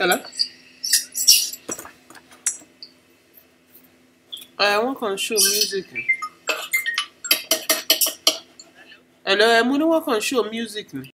Hello? Uh, I want to show music. Hello, I'm going to show music. Hello?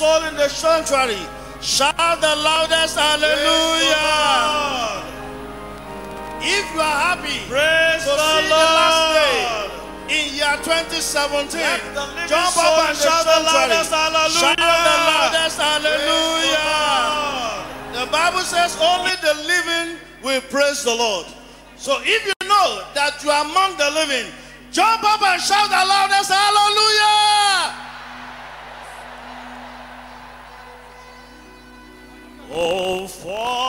Soul in the sanctuary, shout the loudest hallelujah. If you are happy Praise to the see the last day Lord. in year 2017, Let the living jump up and shout the loudest hallelujah. Shout the loudest hallelujah. Lord. The Bible says only the living will praise the Lord. So if you know that you are among the living, jump up and shout the loudest hallelujah. Oh, for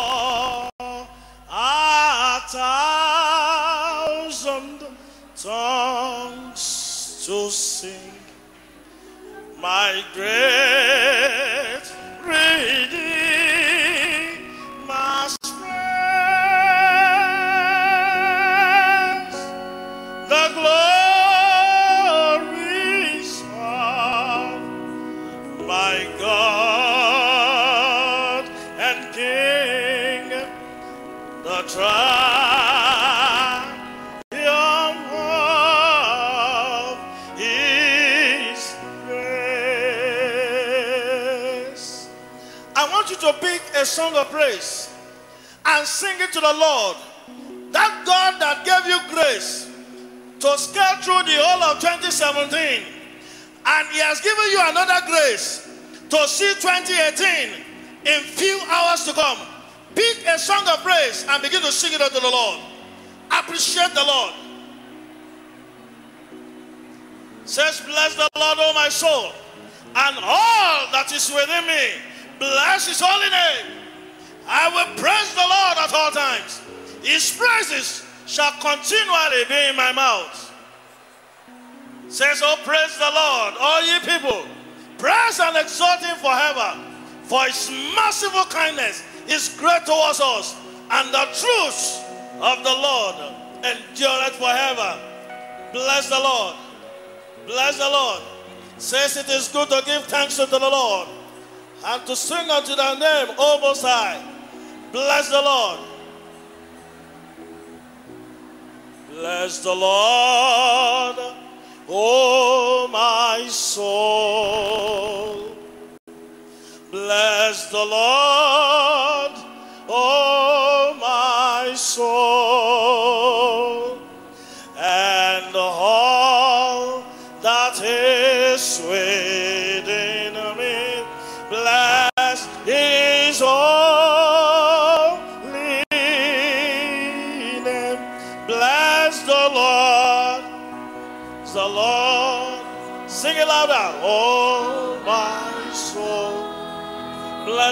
a song of praise and sing it to the Lord. That God that gave you grace to scale through the whole of 2017, and He has given you another grace to see 2018 in few hours to come. Pick a song of praise and begin to sing it unto the Lord. Appreciate the Lord. Says, Bless the Lord, O my soul, and all that is within me. Bless His holy name. I will praise the Lord at all times. His praises shall continually be in my mouth. Says, Oh, praise the Lord, all ye people. Praise and exalt Him forever. For His merciful kindness is great towards us, and the truth of the Lord endureth forever. Bless the Lord. Bless the Lord. Says it is good to give thanks unto the Lord and to sing unto thy name, O Most High. Bless the Lord. Bless the Lord, O my soul. Bless the Lord,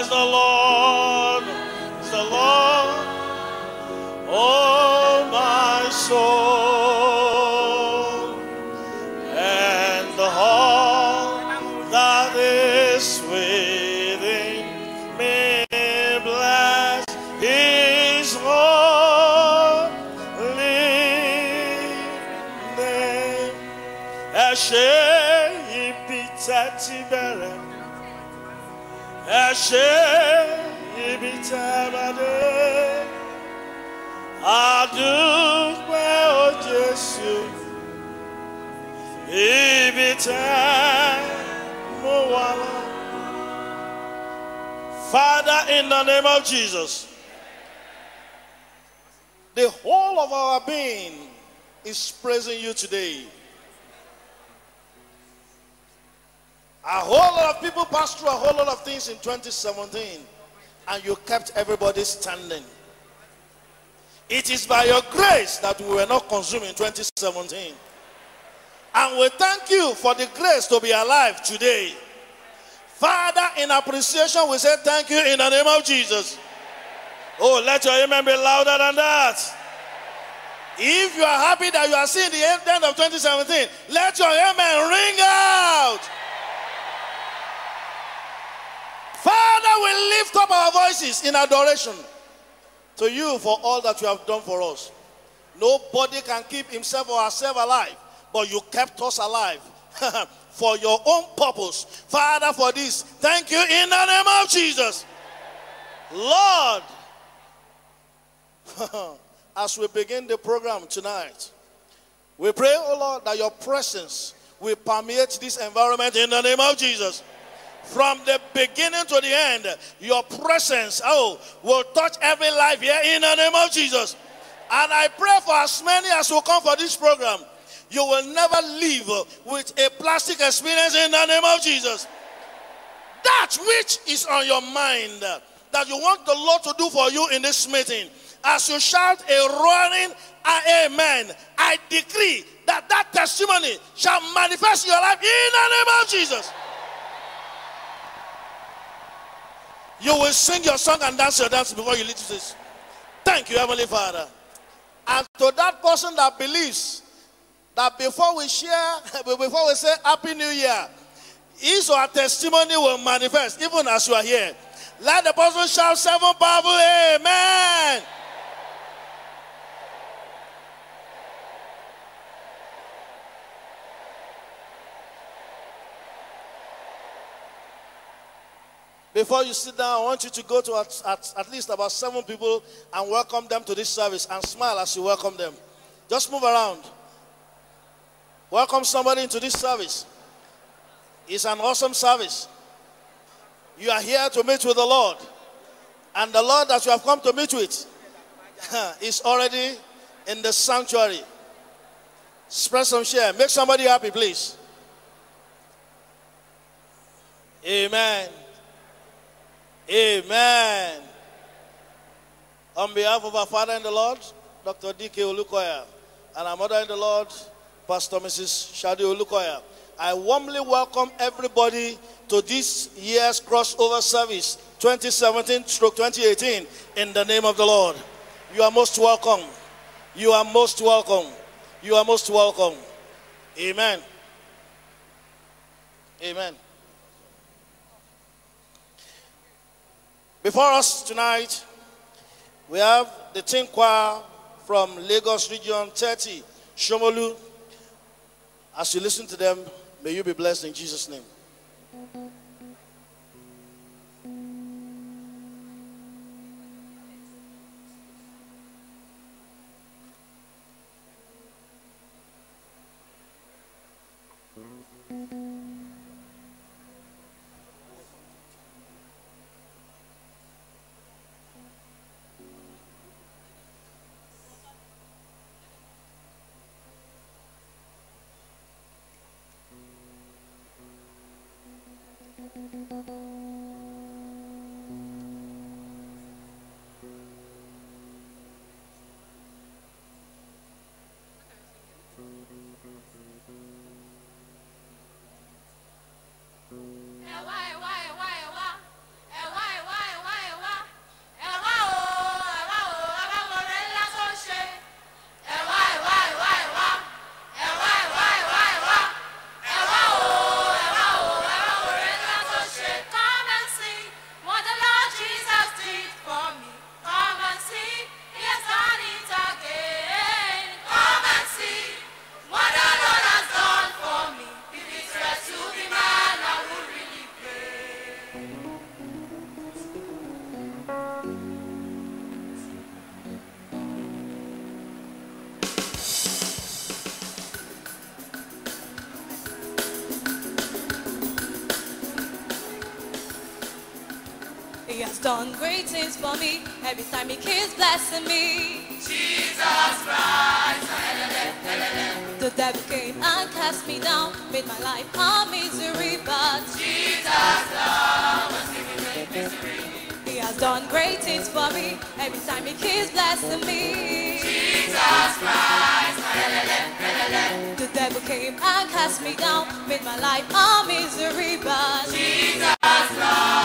Bless the Lord, the Lord. Oh, my soul. Ẹ ṣé ibi tẹ́ bá dé. Àdúpẹ́ o Jésù. Ibi tẹ́ mo wà lọ. Father, in the name of Jesus, The whole of our being is praising you today. A whole lot of people passed through a whole lot of things in 2017, and you kept everybody standing. It is by your grace that we were not consumed in 2017. And we thank you for the grace to be alive today. Father, in appreciation, we say thank you in the name of Jesus. oh, let your amen be louder than that. If you are happy that you are seeing the end of 2017, let your amen ring out. Father, we lift up our voices in adoration to you for all that you have done for us. Nobody can keep himself or herself alive, but you kept us alive for your own purpose. Father, for this, thank you in the name of Jesus. Lord, as we begin the program tonight, we pray, oh Lord, that your presence will permeate this environment in the name of Jesus. From the beginning to the end, your presence, oh, will touch every life here in the name of Jesus. And I pray for as many as will come for this program, you will never leave with a plastic experience in the name of Jesus. That which is on your mind that you want the Lord to do for you in this meeting, as you shout a roaring amen, I decree that that testimony shall manifest in your life in the name of Jesus. You will sing your song and dance your dance before you leave this. Thank you, Heavenly Father. And to that person that believes that before we share, before we say Happy New Year, his or her testimony will manifest even as you are here. Let the person shout seven powerful amen. Before you sit down, I want you to go to at, at, at, least about seven people and welcome them to this service and smile as you welcome them. Just move around. Welcome somebody into this service. It's an awesome service. You are here to meet with the Lord. And the Lord that you have come to meet with is already in the sanctuary. Spread some share. Make somebody happy, please. Amen. Amen. On behalf of our Father in the Lord, Dr. D.K. Olukoya, and our Mother in the Lord, Pastor Mrs. Shade Olukoya, I warmly welcome everybody to this year's crossover service 2017 stroke 2018 in the name of the Lord. You are most welcome. You are most welcome. You are most welcome. Amen. Amen. Before us tonight, we have the Teen Choir from Lagos Region 30, Shomolu. As you listen to them, may you be blessed in Jesus' name. Every time he keeps blessing me. Jesus Christ. The devil came and cast me down, made my life a misery, but Jesus love was giving me misery. He has done great things for me. Every time he keeps blessing me. Jesus Christ. The devil came and cast me down, made my life a misery, but Jesus love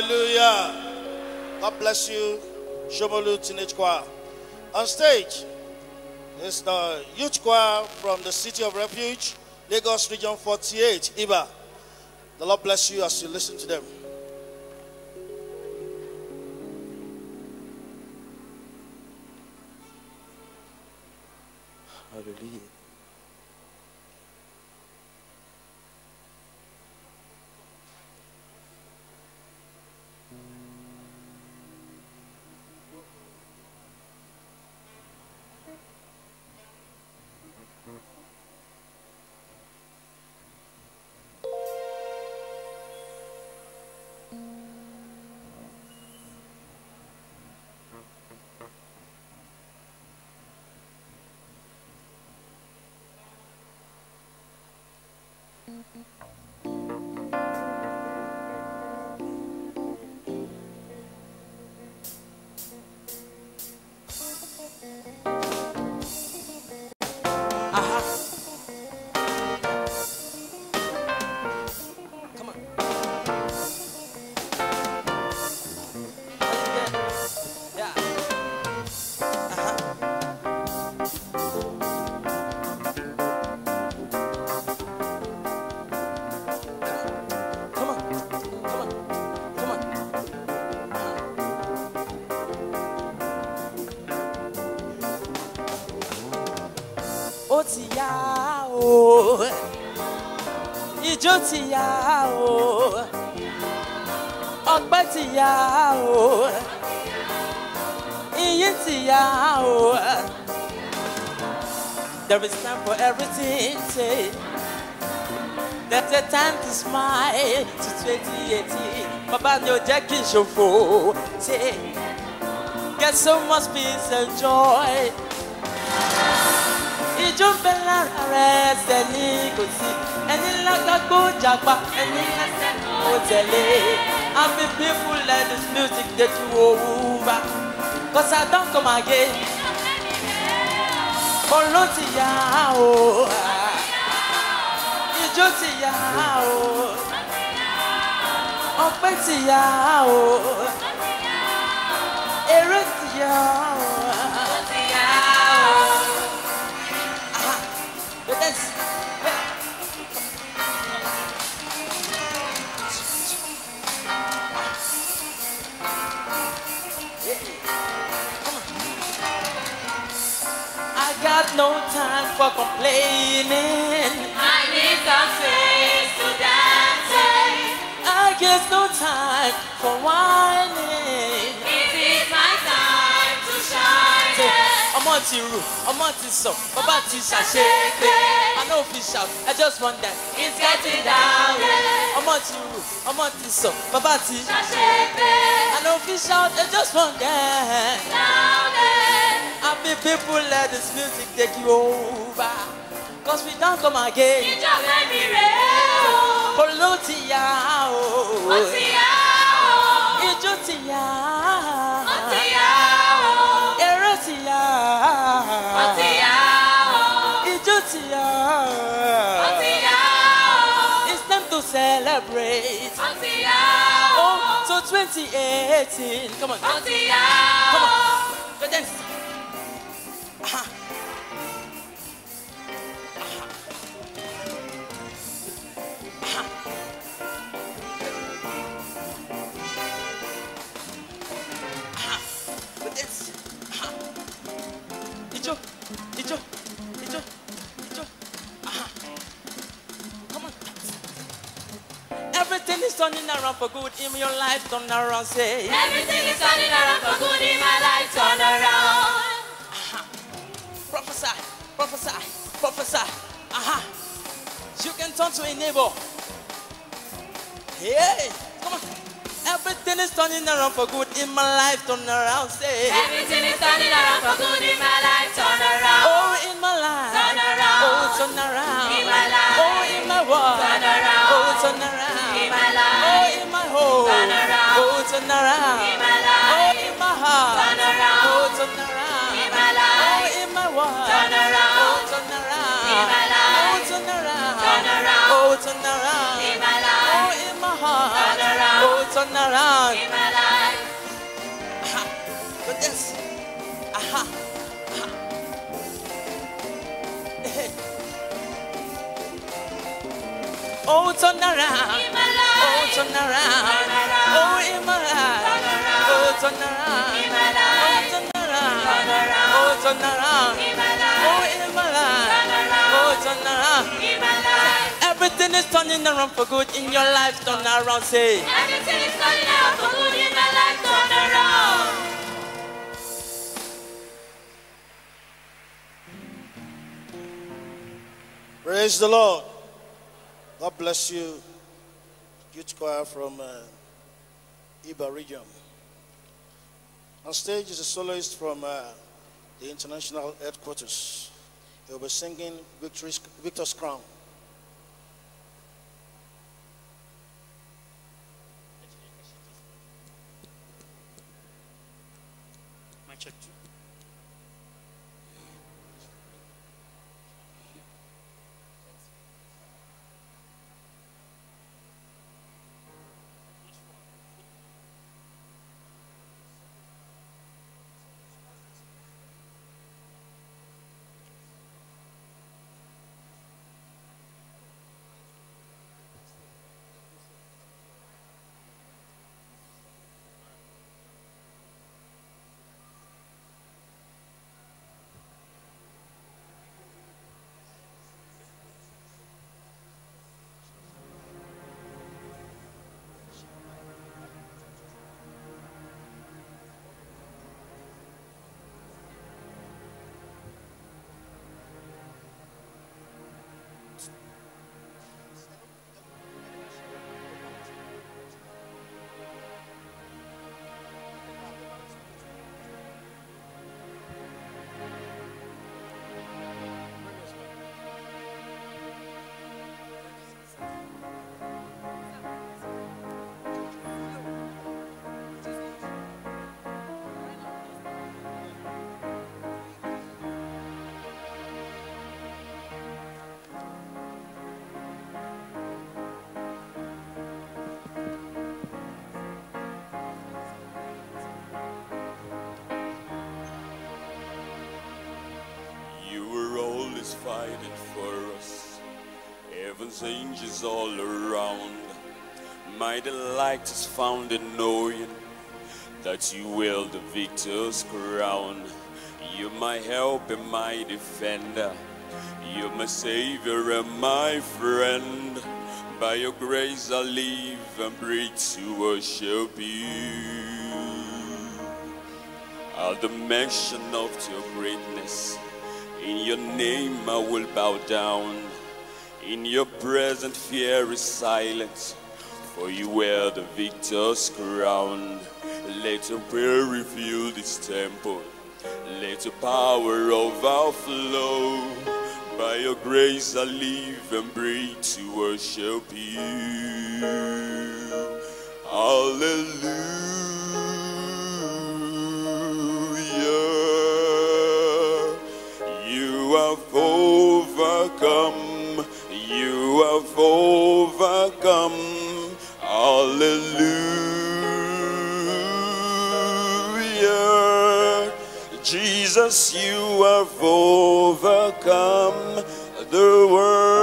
hallelujah. God bless you, Shomolu Teenage Choir. On stage is the youth choir from the City of Refuge, Lagos Region 48, Iba. The Lord bless you as you listen to them. Ó ijó yá o. Yá o. Iyì ti yá o. There is time for everything say. There's a time to smile to twenty eighteen. Bàbá ni ò jẹ́ kí n ṣòfò. Say get so much peace and joy. Bẹ lára rẹ̀ ẹni lágbàgbó jàpá ẹni ẹsẹ̀ kò tẹ̀lé happy people let this music take you over. Cause don come again. Olú ti yá o ìjọ ti yá o ọpẹ́ ti yá o eré ti yá o. no time for complaining. I need some space to dance. I get no time for whining. It is my time to shine. Ọmọ ti rù ọmọ ti sọ bàbá ti ṣàṣepé i no fit shout i just want that. It's getting down. ọmọ ti rù ọmọ ti sọ bàbá ti Ṣàṣepé i no fit shout i just want that. down. happy people, let this music take you over. Cause we don't come again. You just let me rail. Olotia. Otia. Ijotia. Otia. Erotia. Otia. Ijotia. Otia. It's time to celebrate. Otia. Oh, so 2018. Come on. Otia. Come on. The dance. Aha. Aha. Aha. Go dance. Aha. Ijo. Ijo. Ijo. Ijo. Aha. Come on. Everything is turning around for good in your life. Turn around, say. Everything is turning around for good in my life. Turn around. Prophesy, prophesy. Aha. You can turn to a neighbor. Hey, come on. Everything is turning around for good in my life. Turn around, say. Everything is turning around for good in my life. Turn around. Oh, in my life. Turn around. Oh, turn around. In my life. Oh, in my world. Turn around. Oh, turn around. In my life. Oh, in my home. Turn around. Oh, turn around. Turn around. Turn around. Oh, turn around. In my life. Oh, in my heart. Turn around. Oh, turn around. In my life. Aha. Go this. Aha. Aha. Oh, turn around. In my Oh, life. turn around. Turn around. Oh, in my life. Turn around. Oh, turn around. In my Oh, turn around. Turn around. Oh, turn around. In my Oh, life. Around. Turn around. In my life. Everything is turning around for good in your life. Turn around, say. Everything is turning around for good in my life. Turn around. Praise the Lord. God bless you, youth choir from uh, Iba region. On stage is a soloist from uh, the international headquarters. He will be singing Victory's, Victor's Crown. My check for us. Heaven's angels all around. My delight is found in knowing that you will the victor's crown. You're my help and my defender. You're my savior and my friend. By your grace I live and breathe to worship you. At the mention of your greatness, in your name I will bow down. In your present fear is silence, for you wear the victor's crown. Let your prayer fill this temple. Let your power overflow. By your grace I live and breathe to worship you. Hallelujah. You have overcome. You have overcome. Hallelujah. Jesus, you have overcome the world.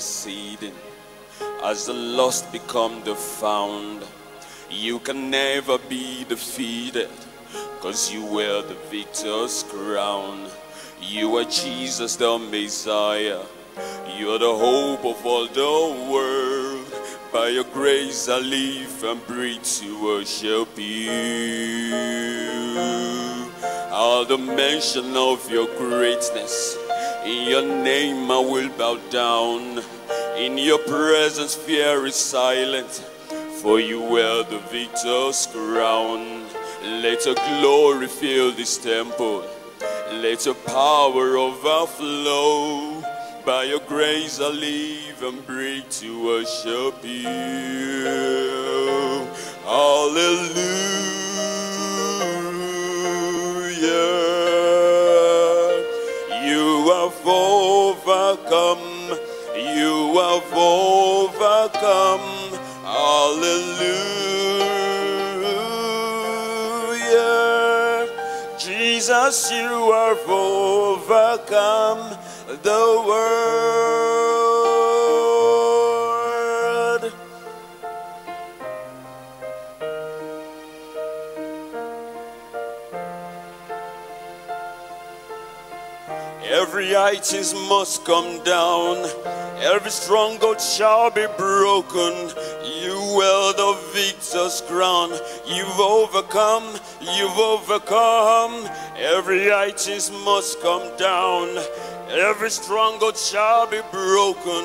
Interceding as the lost become the found. You can never be defeated because you wear the victor's crown. You are Jesus the Messiah. You are the hope of all the world. By your grace I live and breathe to worship you. All the mention of your greatness. In your name I will bow down. In your presence fear is silent. For you wear the victor's crown. Let your glory fill this temple. Let your power overflow. By your grace I live and breathe to worship you. Hallelujah. Overcome. You have overcome. Hallelujah. Jesus, you have overcome the world. Itis must come down. Every stronghold shall be broken. You wear the victor's crown. You've overcome. You've overcome. Every itis must come down. Every stronghold shall be broken.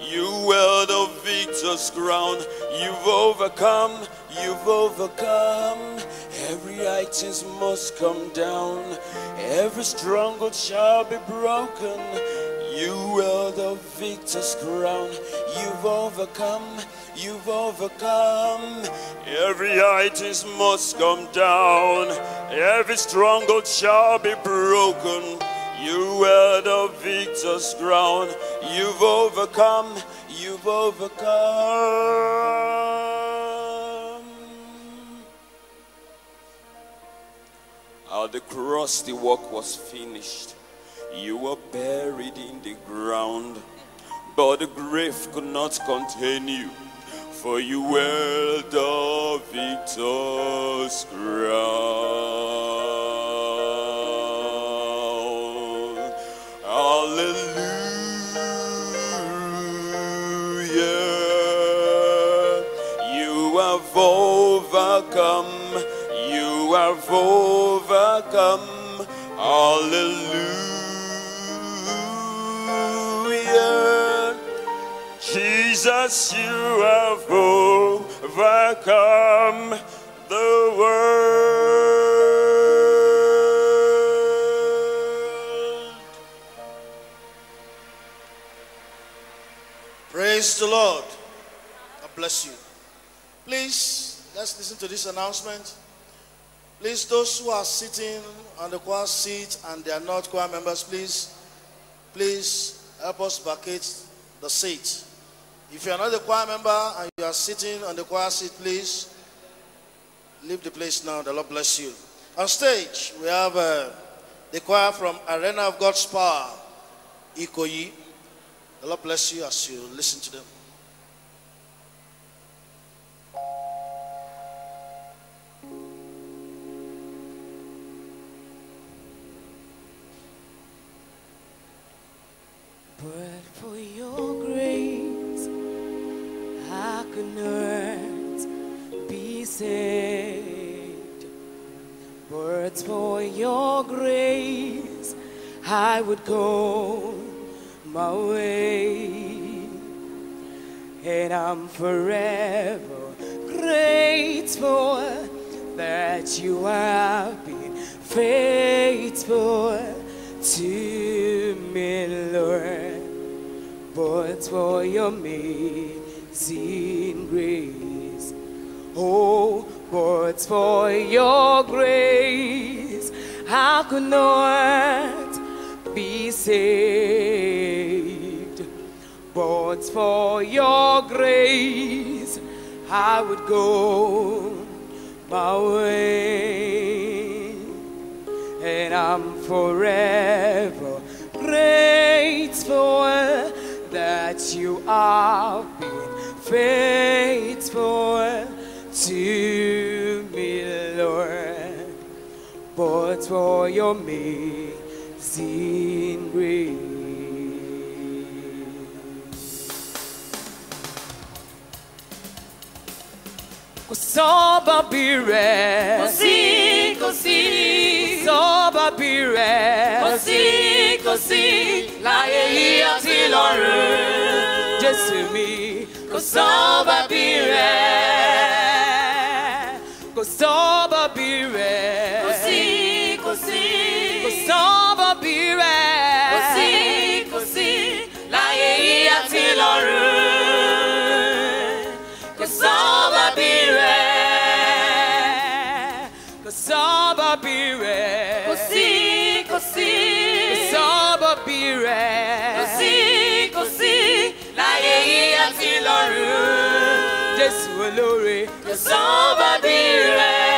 You wear the victor's crown. You've overcome. You've overcome. Every itis must come down. Every stronghold shall be broken. You wear the victor's crown. You've overcome. You've overcome. Every itis must come down. Every stronghold shall be broken. You wear the victor's crown. You've overcome. You've overcome. At the cross, the work was finished. You were buried in the ground, but the grave could not contain you, for you were the victor's crown. Hallelujah. You have overcome. You have overcome. Hallelujah. Jesus, you have overcome the world. Praise the Lord. God bless you. Please, let's listen to this announcement. Please, those who are sitting on the choir seat and they are not choir members, please, please help us vacate the seat. If you are not a choir member and you are sitting on the choir seat, please leave the place now. The Lord bless you. On stage, we have uh, the choir from Arena of God's Power, Ikoyi. The Lord bless you as you listen to them. Would go my way. And I'm forever grateful that you have been faithful to me, Lord. But for your amazing grace, Oh, but for your grace, I could be saved. But for your grace, I would go my way. And I'm forever grateful that you have been faithful to me, Lord. But for your amazing grace. Kò sọ́ba bí rẹ̀. Kò sí, kò sí. Sọ́ba bí rẹ̀. Kò sí, kò sí. Láyé yìí àti lọ́run. Jésù mi. Kò sọ́ba bí rẹ̀. Kò sọ́ba bí rẹ̀. Olóore. Kò sọ́ba bí rẹ̀.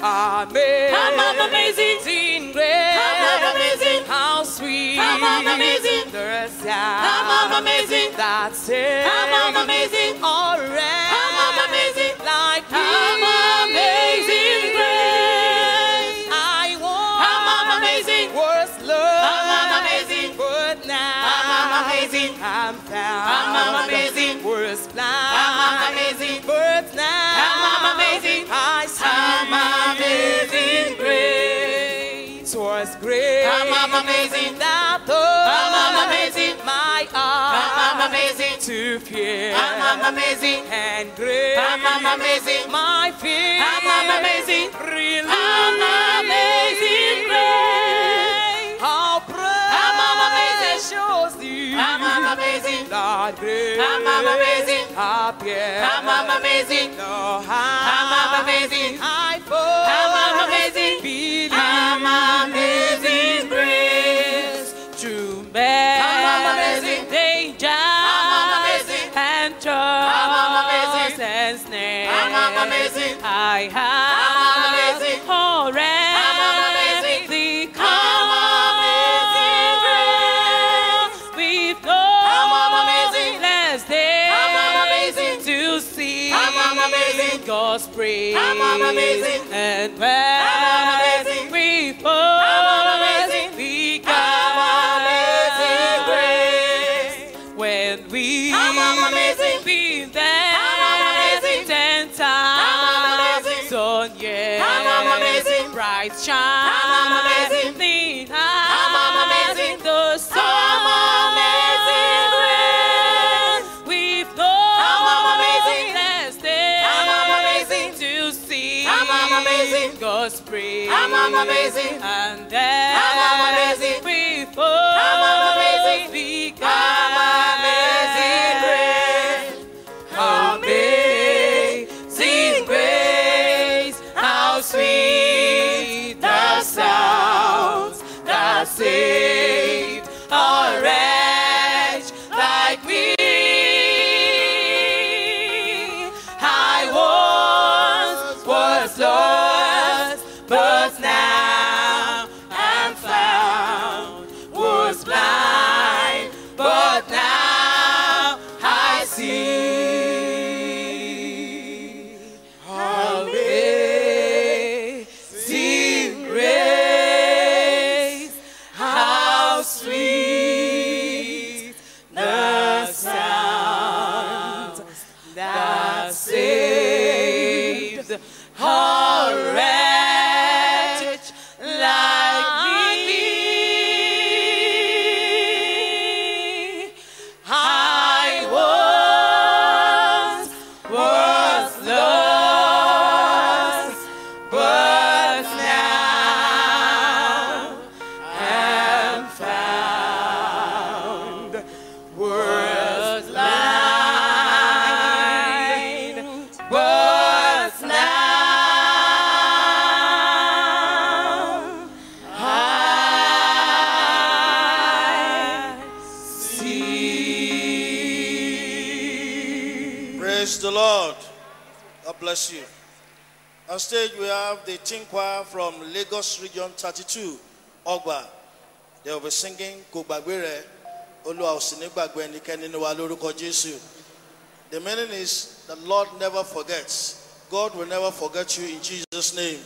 Amen. I'm amazing. I'm amazing. That says. I'm amazing. Alright. I'm amazing. Like me. I'm amazing grace. I want. I'm amazing. Worth love. I'm amazing. But now. I'm amazing. I'm found. I'm amazing. Worth blind. I'm amazing. But now. I'm amazing. I see. I'm amazing grace. Was great. I'm amazing. That I'm amazing. To fear. I'm amazing. And great. I'm amazing. My fear. I'm amazing. Really. I'm amazing grace. How I'm amazing. precious you. I'm amazing. Lord great. I'm amazing. Happier. I'm amazing. No I'm amazing. I fall. I'm amazing. Believe. I'm amazing grace. True man. I have. Already. I'm amazing. The I'm amazing grace. We've no less amazing. to see. God's praise. And when I'm amazing. And then I'm amazing. we Praise the Lord. God bless you. On stage, we have the teen choir from Lagos Region 32, Ogwa. They will be singing Kogbagbere, Olua Osinigbagbe, Nikeniniwa Loruko Jesu. The meaning is, the Lord never forgets. God will never forget you in Jesus' name.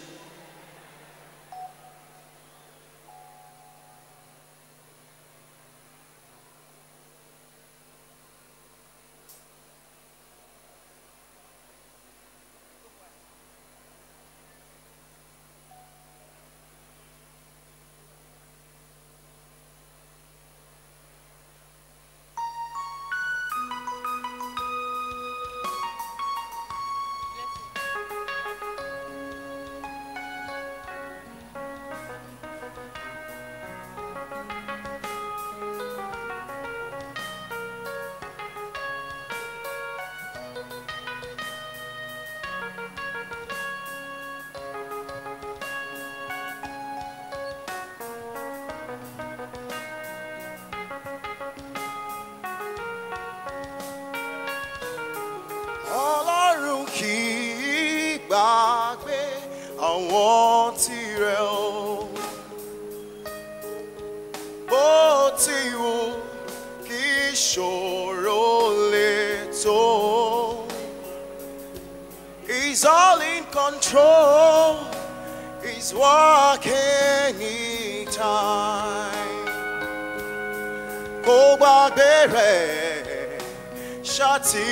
Shati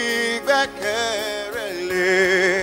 gbàgbé rẹ̀ ṣáà.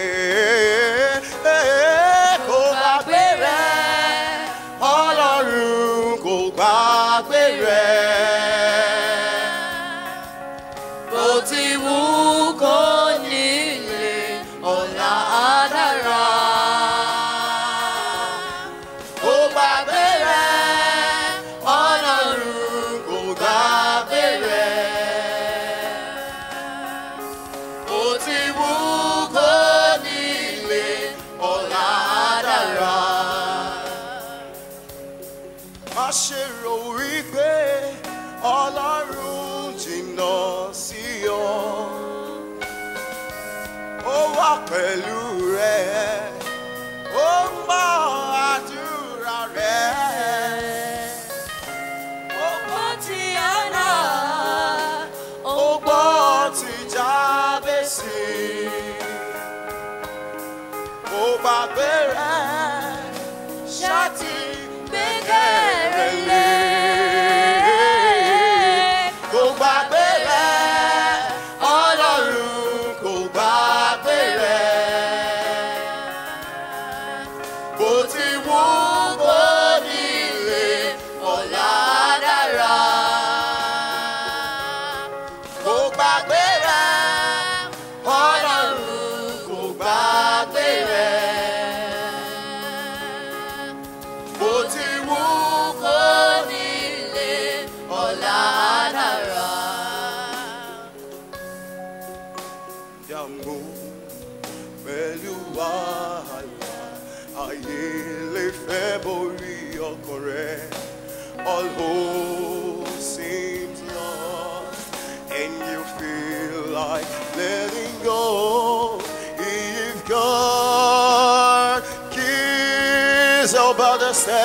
all hope seems lost, and you feel like letting go. If God cares about the stairs,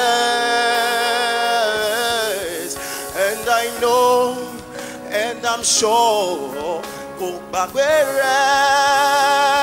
and I know, and I'm sure, oh, go back where I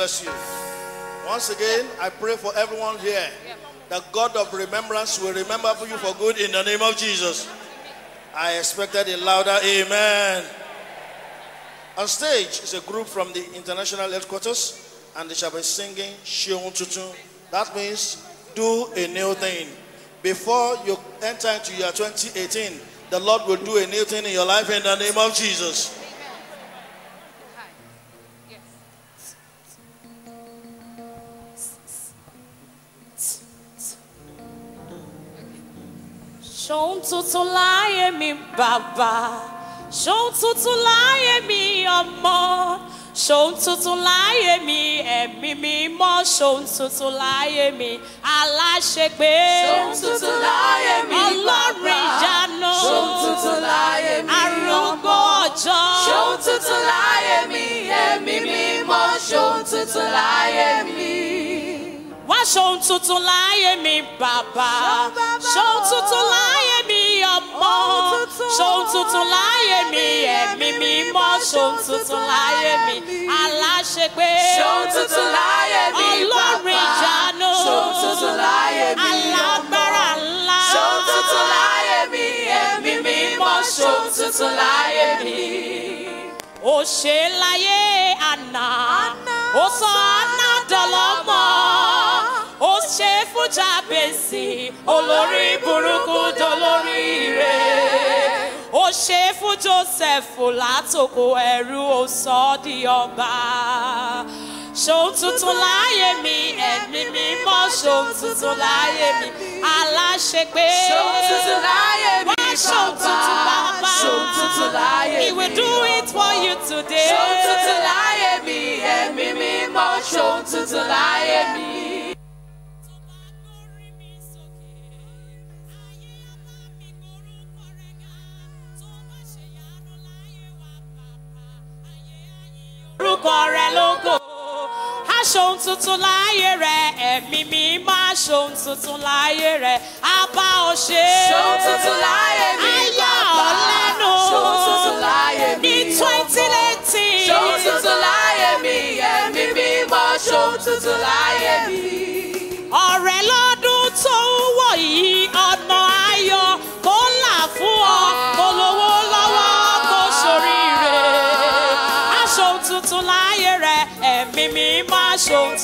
bless you. Once again, I pray for everyone here. The God of remembrance will remember for you for good in the name of Jesus. I expected a louder amen. On stage is a group from the international headquarters, and they shall be singing Shion Tutu. That means do a new thing. Before you enter into year 2018, the Lord will do a new thing in your life in the name of Jesus. Ṣòun tuntun láyé mi bàbá. Ṣòun tuntun láyé mi ọmọ. Ṣòun tuntun láyé mi ẹ̀mí mímọ́. Ṣòun tuntun láyé mi aláṣepé. Ṣòun tuntun láyé mi Ọlọ́run bàbá. ìyanu. Ṣòun tuntun láyé mi Arúgbó ọjọ́. Ṣòun tuntun láyé mi, ẹ̀mí mímọ́, ṣòun tuntun láyé mi. Wá ṣòun tuntun láyé mi bàbá. Ṣòun tuntun láyé mi ọmọ. Ṣòun tuntun láyé mi ẹ̀mí mímọ́. Ṣòun tuntun láyé mi aláṣepé. Ṣòun tuntun láyé mi Ọlọ́run bàbá. ìyanu. Ṣòun tuntun láyé mi Alágbára ńlá. Ṣòun tuntun láyé mi, ẹ̀mí mímọ́, ṣòun tuntun láyé mi. Ó ṣe láyé àná. Ó sọ àná dọlọ́mọ. Ṣe fún Jábèsì. Olórí burúkú dolórí rẹ̀. Ó ṣe fún Jósẹ́fù látòkò ẹrú ó sọ ọ́ di ọba. Ṣòun tuntun láyé mi, ẹ̀mí mímọ́ ṣòun tuntun láyé mi, aláṣepé. Ṣòun tuntun láyé mi, ṣòun tuntun bàbá. Ṣòun tuntun láyé He will mi. do it for you today. Ṣòun tuntun láyé mi, ẹ̀mí mímọ́, ṣòun tuntun láyé mi. Orúkọ rẹ lógo. Aṣòun tuntun láyé rẹ ẹ̀mí mi máa ṣòun tuntun láyé rẹ. Abá ò ṣe. Ṣòun tuntun láyé mi, bàbá. Ṣòun tuntun láyé mi, ní twenty eighteen. Ṣòun tuntun láyé mi, ẹ̀mí mímọ́, ṣòun tuntun láyé mi. ọ̀rẹ́ lọ́dún tó ń wọ̀ yìí ọ̀nà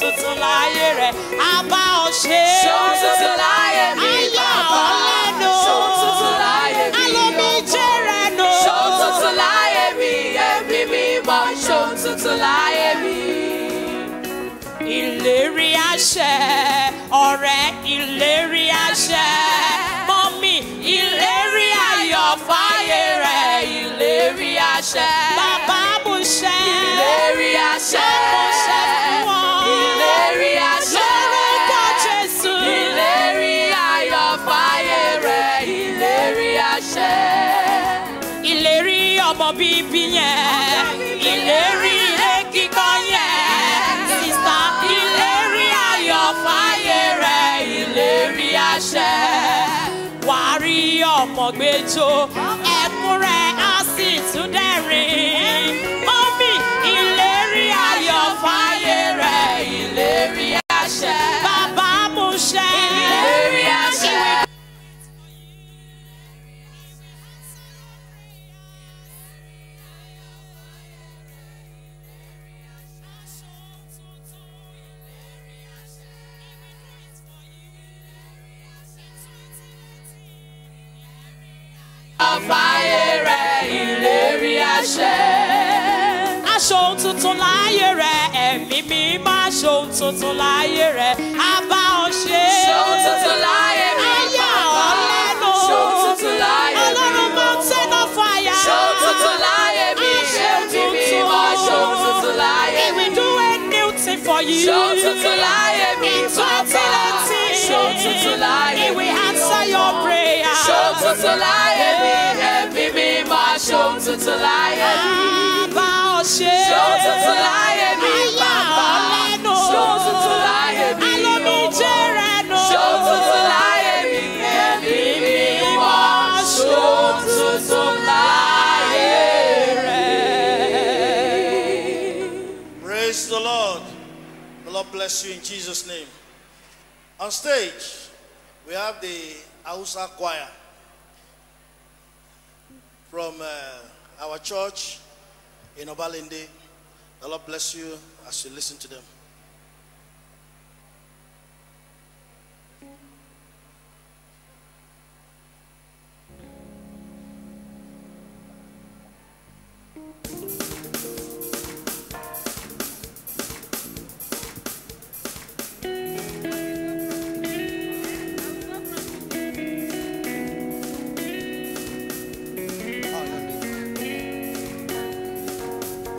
tuntun láyé rẹ abá ọ ṣe. Ṣòun tuntun láyé mi, bàbá. Ṣòun tuntun láyé mi, alómi jẹ́ rẹ nù. Ṣòun tuntun láyé mi, ẹ̀mí mímọ́, ṣòun tuntun láyé mi. ìlérí àṣẹ ọ̀rẹ́ ìlérí àṣẹ mọ́mí ìlérí ayọ̀ fáyé rẹ̀ ìlérí àṣẹ bàbá àmúṣẹ Ìlérí àṣẹ. Ọmọ gbẹjọ ẹkún á sì tún dẹ̀rín Ọ̀fàyè rẹ̀ ìlérí àṣẹ. Aṣohun tuntun láyé rẹ̀ ẹ̀mí mímọ́ aṣohun tuntun láyé rẹ̀ á bá ọ ṣe. Ṣohun tuntun láyé mi bàbá. Ayé ọ̀ lẹ́nu. Ṣohun tuntun láyé mi o. Ọlọ́run máa ń tẹ́ná fàyà. Ṣohun tuntun láyé mi ẹ̀mí mímọ́ aṣohun tuntun láyé mi. He will do a new thing for you. Ṣohun tuntun láyé mi bàbá. Ìtọ́jú láti. Ṣohun tuntun láyé mi o. He will answer your prayer. Ṣohun tuntun láyé mi. bless you in Jesus' name. On stage, we have the Ausa Choir from uh, our church in Obalende. The Lord bless you as you listen to them.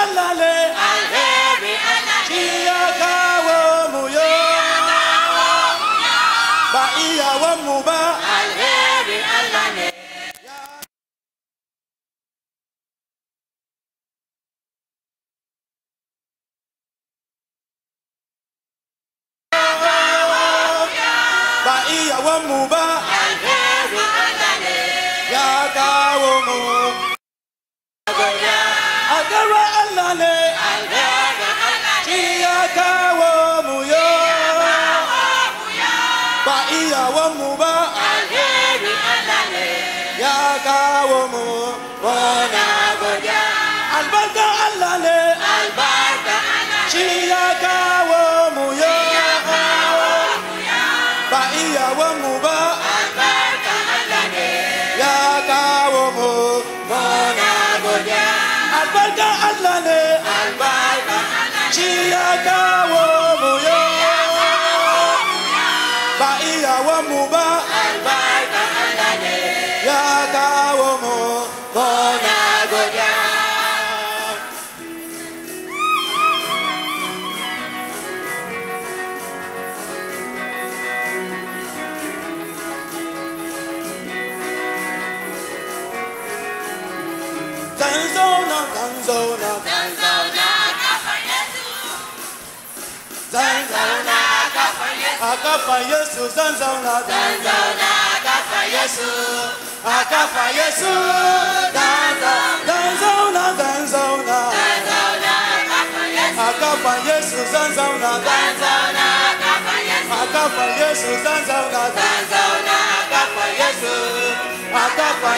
la la la zanzauna akafa yesu akafa yesu zanzauna zanzauna akafa yesu akafa yesu zanzauna zanzauna akafa yesu zanzauna zanzauna akafa yesu zanzauna zanzauna akafa yesu akafa